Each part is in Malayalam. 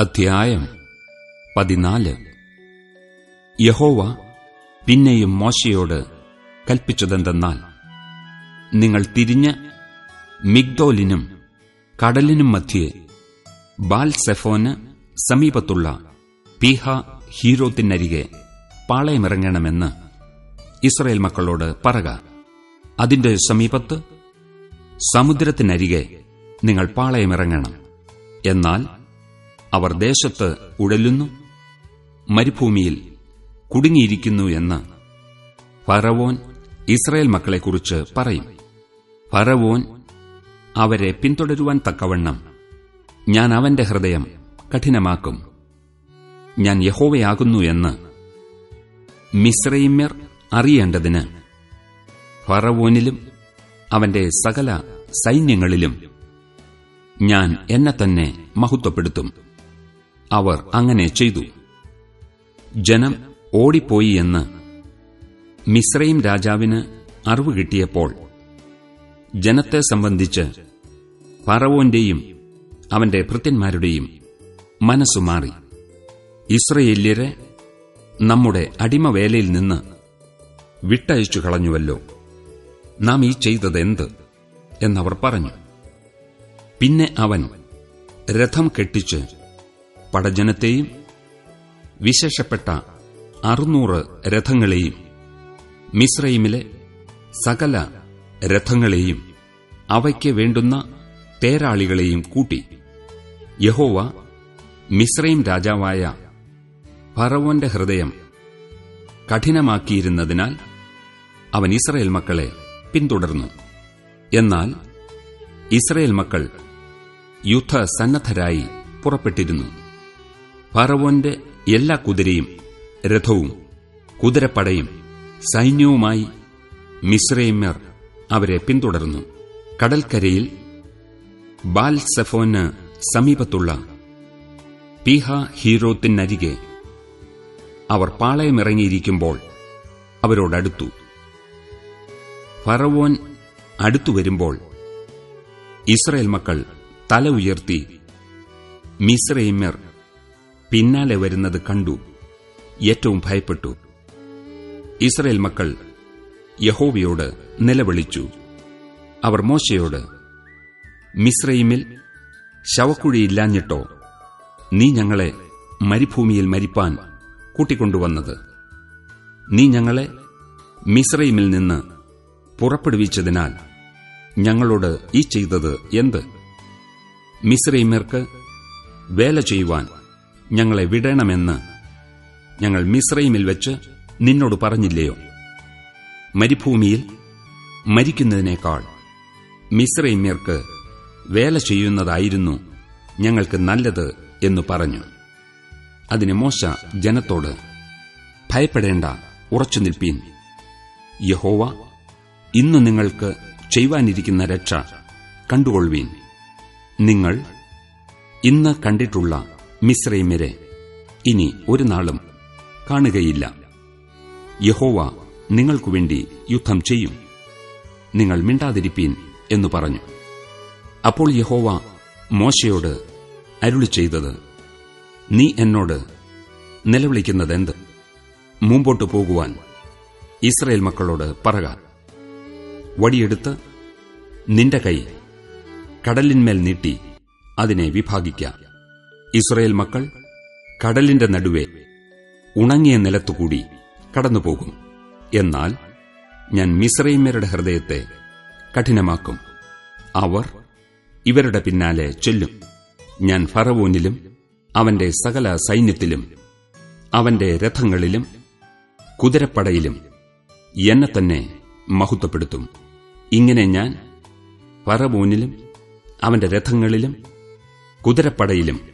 അധ്യായം പതിനാല്. യഹോവ പിന്നെയും മോശയോട് കൽപ്പിച്ചതെന്തെന്നാൽ നിങ്ങൾ തിരിഞ്ഞ് മിഗ്ദോലിനും കടലിനും മധ്യേ ബാൽസെഫോന് സമീപത്തുള്ള പീഹ ഹീറോത്തിനരികെ പാളയമിറങ്ങണമെന്ന് ഇസ്രയേൽ മക്കളോട് പറക. അതിന്റെ സമീപത്ത് സമുദ്രത്തിനരികെ നിങ്ങൾ പാളയമിറങ്ങണം. എന്നാൽ അവർ ദേശത്ത് ഉഴലുന്നു മരുഭൂമിയിൽ കുടുങ്ങിയിരിക്കുന്നു എന്ന് ഫറവോൻ ഇസ്രയേൽ മക്കളെക്കുറിച്ച് പറയും. ഫറവോൻ അവരെ പിന്തുടരുവാൻ തക്കവണ്ണം ഞാൻ അവന്റെ ഹൃദയം കഠിനമാക്കും. ഞാൻ യഹോവയാകുന്നു എന്ന് മിശ്രൈമ്യർ അറിയേണ്ടതിന് ഫറവോനിലും അവന്റെ സകല സൈന്യങ്ങളിലും ഞാൻ എന്നെ തന്നെ മഹത്വപ്പെടുത്തും. അവർ അങ്ങനെ ചെയ്തു. ജനം ഓടിപ്പോയി എന്ന് മിശ്രയും രാജാവിന് അറിവ് കിട്ടിയപ്പോൾ ജനത്തെ സംബന്ധിച്ച് പറവോന്റെയും അവന്റെ ഭൃത്യന്മാരുടെയും മനസ്സുമാറി ഇസ്രയേല്യരെ നമ്മുടെ അടിമവേലയിൽ നിന്ന് വിട്ടയച്ചു കളഞ്ഞുവല്ലോ. നാം ഈ ചെയ്തതെന്ത്? എന്നവർ പറഞ്ഞു. പിന്നെ അവൻ രഥം കെട്ടിച്ച് പടജനത്തെയും വിശേഷപ്പെട്ട അറുന്നൂറ് രഥങ്ങളെയും മിശ്രയിമിലെ സകല രഥങ്ങളെയും അവയ്ക്ക് വേണ്ടുന്ന തേരാളികളെയും കൂട്ടി യഹോവ മിശ്രയിം രാജാവായ ഫറവോന്റെ ഹൃദയം കഠിനമാക്കിയിരുന്നതിനാൽ അവൻ ഇസ്രയേൽ മക്കളെ പിന്തുടർന്നു. എന്നാൽ ഇസ്രയേൽ മക്കൾ യുദ്ധസന്നദ്ധരായി പുറപ്പെട്ടിരുന്നു. ഫറവോന്റെ എല്ലാ കുതിരയും രഥവും കുതിരപ്പടയും സൈന്യവുമായി മിശ്രൈമ്യർ അവരെ പിന്തുടർന്നു. കടൽക്കരയിൽ ബാൽസെഫോന് സമീപത്തുള്ള പീഹ ഹീറോത്തിനരികെ അവർ പാളയമിറങ്ങിയിരിക്കുമ്പോൾ അവരോടടുത്തു. ഫറവോൻ അടുത്തു വരുമ്പോൾ ഇസ്രയേൽ മക്കൾ തല ഉയർത്തി മിശ്രൈമ്യർ പിന്നാലെ വരുന്നത് കണ്ടു. ഏറ്റവും ഭയപ്പെട്ടു. ഇസ്രയേൽ മക്കൾ യഹോവയോട് നിലവിളിച്ചു. അവർ മോശയോട് മിശ്രയിമിൽ ശവക്കുഴിയില്ലാഞ്ഞിട്ടോ നീ ഞങ്ങളെ മരുഭൂമിയിൽ മരിപ്പാൻ കൂട്ടിക്കൊണ്ടുവന്നത്. നീ ഞങ്ങളെ മിശ്രയിമിൽ നിന്ന് പുറപ്പെടുവിച്ചതിനാൽ ഞങ്ങളോട് ഈ ചെയ്തത് എന്ത്? മിശ്രൈമ്യർക്ക് വേല ചെയ്യുവാൻ ഞങ്ങളെ വിടണമെന്ന് ഞങ്ങൾ മിശ്രയിമിൽ വെച്ച് നിന്നോട് പറഞ്ഞില്ലയോ? മരുഭൂമിയിൽ മരിക്കുന്നതിനേക്കാൾ മിശ്രൈമ്യർക്ക് വേല ചെയ്യുന്നതായിരുന്നു ഞങ്ങൾക്ക് നല്ലത് എന്നു പറഞ്ഞു. അതിന് മോശ ജനത്തോട് ഭയപ്പെടേണ്ട ഉറച്ചു നിൽപ്പീൻ. യഹോവ ഇന്ന് നിങ്ങൾക്ക് ചെയ്യുവാനിരിക്കുന്ന രക്ഷ കണ്ടുകൊള്ളുവീൻ. നിങ്ങൾ ഇന്ന് കണ്ടിട്ടുള്ള മിശ്രൈമ്യരെ ഇനി ഒരു നാളും കാണുകയില്ല. യഹോവ നിങ്ങൾക്കു വേണ്ടി യുദ്ധം ചെയ്യും. നിങ്ങൾ മിണ്ടാതിരിപ്പീൻ എന്നു പറഞ്ഞു. അപ്പോൾ യഹോവ മോശയോട് അരുളി ചെയ്തത് നീ എന്നോട് നിലവിളിക്കുന്നതെന്ത്? മുമ്പോട്ട് പോകുവാൻ ഇസ്രയേൽ മക്കളോട് പറക. വടിയെടുത്ത് നിന്റെ കൈ കടലിന്മേൽ നീട്ടി അതിനെ വിഭാഗിക്ക. ഇസ്രയേൽ മക്കൾ കടലിന്റെ നടുവെ ഉണങ്ങിയ നിലത്തുകൂടി കടന്നുപോകും. എന്നാൽ ഞാൻ മിസ്രൈമ്യരുടെ ഹൃദയത്തെ കഠിനമാക്കും. അവർ ഇവരുടെ പിന്നാലെ ചൊല്ലും. ഞാൻ ഫറവോനിലും അവന്റെ സകല സൈന്യത്തിലും അവന്റെ രഥങ്ങളിലും കുതിരപ്പടയിലും എന്നെ തന്നെ മഹത്വപ്പെടുത്തും. ഇങ്ങനെ ഞാൻ ഫറവോനിലും അവന്റെ രഥങ്ങളിലും കുതിരപ്പടയിലും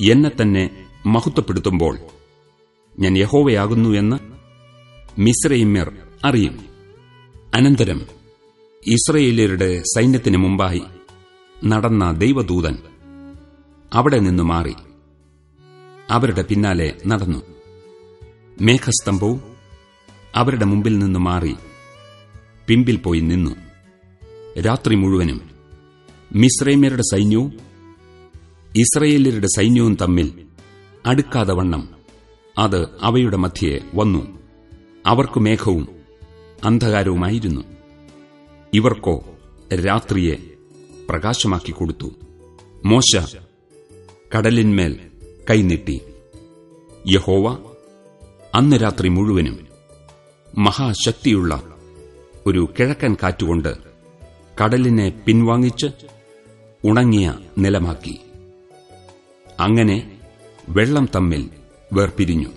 എന്നെ തന്നെ മഹത്വപ്പെടുത്തുമ്പോൾ ഞാൻ യഹോവയാകുന്നു എന്ന് മിസ്രൈമ്യർ അറിയും. അനന്തരം ഇസ്രയേലിയരുടെ സൈന്യത്തിന് മുമ്പായി നടന്ന ദൈവദൂതൻ അവിടെ നിന്ന് മാറി. അവരുടെ പിന്നാലെ നടന്നു. മേഘസ്തംഭവും അവരുടെ മുമ്പിൽ നിന്ന് മാറി പിമ്പിൽ പോയി നിന്നു. രാത്രി മുഴുവനും മിശ്രൈമ്യരുടെ സൈന്യവും ഇസ്രയേല്യരുടെ സൈന്യവും തമ്മിൽ അടുക്കാതെ വണ്ണം. അത് അവയുടെ മധ്യേ വന്നു. അവർക്കു മേഘവും അന്ധകാരവുമായിരുന്നു. ഇവർക്കോ രാത്രിയെ പ്രകാശമാക്കി കൊടുത്തു. മോശ കടലിന്മേൽ കൈനീട്ടി യഹോവ അന്ന് രാത്രി മുഴുവനും മഹാശക്തിയുള്ള ഒരു കിഴക്കൻ കാറ്റുകൊണ്ട് കടലിനെ പിൻവാങ്ങിച്ച് ഉണങ്ങിയ നിലമാക്കി. അങ്ങനെ വെള്ളം തമ്മിൽ വേർപിരിഞ്ഞു.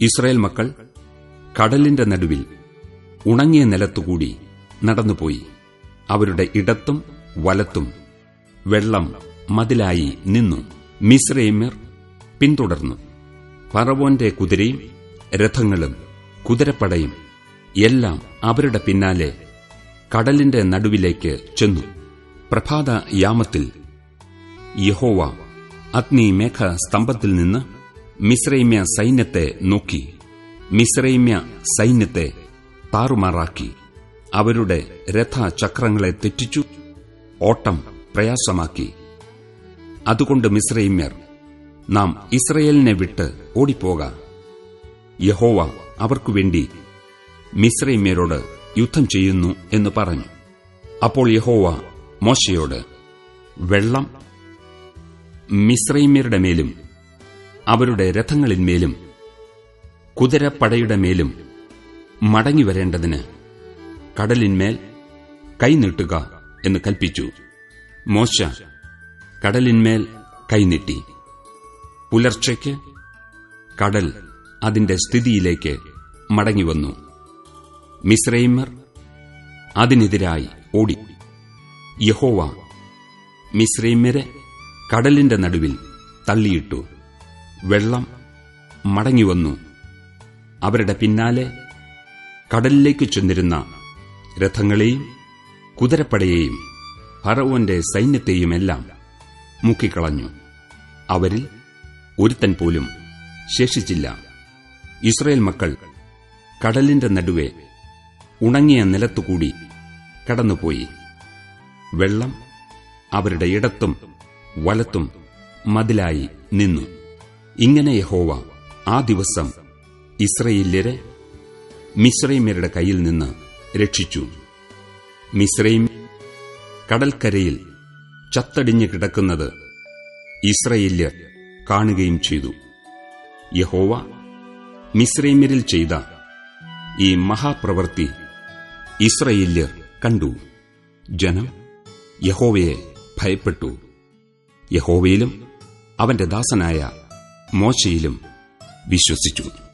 ഇസ്രായേൽ മക്കൾ കടലിന്റെ നടുവിൽ ഉണങ്ങിയ നിലത്തുകൂടി നടന്നുപോയി. അവരുടെ ഇടത്തും വലത്തും വെള്ളം മതിലായി നിന്നു. മിശ്രൈമ്യർ പിന്തുടർന്നു. പറവോന്റെ കുതിരയും രഥങ്ങളും കുതിരപ്പടയും എല്ലാം അവരുടെ പിന്നാലെ കടലിന്റെ നടുവിലേക്ക് ചെന്നു. പ്രഭാത യാമത്തിൽ യഹോവ അഗ്നി മേഘ സ്തംഭത്തിൽ നിന്ന് മിശ്രൈമ്യ സൈന്യത്തെ നോക്കി. മിശ്രൈമ്യ സൈന്യത്തെ താറുമാറാക്കി. അവരുടെ രഥചക്രങ്ങളെ തെറ്റിച്ചു. ഓട്ടം പ്രയാസമാക്കി. അതുകൊണ്ട് മിശ്രൈമ്യർ നാം ഇസ്രയേലിനെ വിട്ട് ഓടിപ്പോക. യഹോവ അവർക്കുവേണ്ടി മിശ്രൈമ്യരോട് യുദ്ധം ചെയ്യുന്നു എന്ന് പറഞ്ഞു. അപ്പോൾ യഹോവ മോശയോട് വെള്ളം മിശ്രൈമ്യരുടെ മേലും അവരുടെ രഥങ്ങളിന്മേലും കുതിരപ്പടയുടെ മേലും മടങ്ങിവരേണ്ടതിന് കടലിന്മേൽ കൈനീട്ടുക എന്ന് കൽപ്പിച്ചു. മോശ കടലിന്മേൽ കൈനീട്ടി. പുലർച്ചയ്ക്ക് കടൽ അതിന്റെ സ്ഥിതിയിലേക്ക് മടങ്ങിവന്നു. മിശ്രൈമർ അതിനെതിരായി ഓടി. യഹോവ മിശ്രൈമ്യരെ കടലിന്റെ നടുവിൽ തള്ളിയിട്ടു. വെള്ളം മടങ്ങിവന്നു. അവരുടെ പിന്നാലെ കടലിലേക്ക് ചെന്നിരുന്ന രഥങ്ങളെയും കുതിരപ്പടയെയും ഫറവോന്റെ സൈന്യത്തെയുമെല്ലാം മുക്കിക്കളഞ്ഞു. അവരിൽ ഒരുത്തൻ പോലും ശേഷിച്ചില്ല. ഇസ്രയേൽ മക്കൾ കടലിന്റെ നടുവെ ഉണങ്ങിയ നിലത്തുകൂടി കടന്നുപോയി. വെള്ളം അവരുടെ ഇടത്തും വലത്തും മതിലായി നിന്നു. ഇങ്ങനെ യഹോവ ആ ദിവസം ഇസ്രയേല്യരെ മിശ്രൈമ്യരുടെ കയ്യിൽ നിന്ന് രക്ഷിച്ചു. മിശ്രൈം കടൽക്കരയിൽ ചത്തടിഞ്ഞു കിടക്കുന്നത് ഇസ്രയേല്യർ കാണുകയും ചെയ്തു. യഹോവ മിശ്രൈമ്യരിൽ ചെയ്ത ഈ മഹാപ്രവൃത്തി ഇസ്രയേല്യർ കണ്ടു. ജനം യഹോവയെ ഭയപ്പെട്ടു. യഹോവയിലും അവന്റെ ദാസനായ മോശയിലും വിശ്വസിച്ചു.